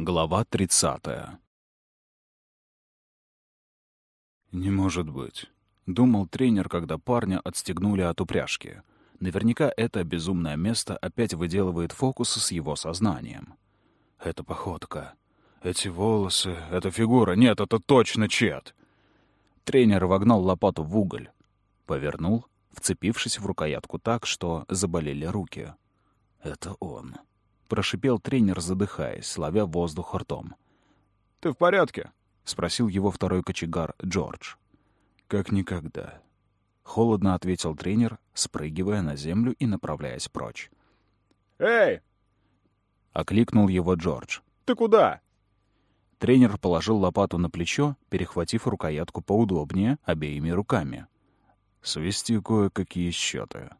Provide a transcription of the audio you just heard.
Глава 30. «Не может быть», — думал тренер, когда парня отстегнули от упряжки. Наверняка это безумное место опять выделывает фокусы с его сознанием. «Это походка. Эти волосы, эта фигура. Нет, это точно Чет!» Тренер вогнал лопату в уголь. Повернул, вцепившись в рукоятку так, что заболели руки. «Это он». — прошипел тренер, задыхаясь, ловя воздух ртом. «Ты в порядке?» — спросил его второй кочегар, Джордж. «Как никогда». Холодно ответил тренер, спрыгивая на землю и направляясь прочь. «Эй!» — окликнул его Джордж. «Ты куда?» Тренер положил лопату на плечо, перехватив рукоятку поудобнее обеими руками. «Свести кое-какие счеты»,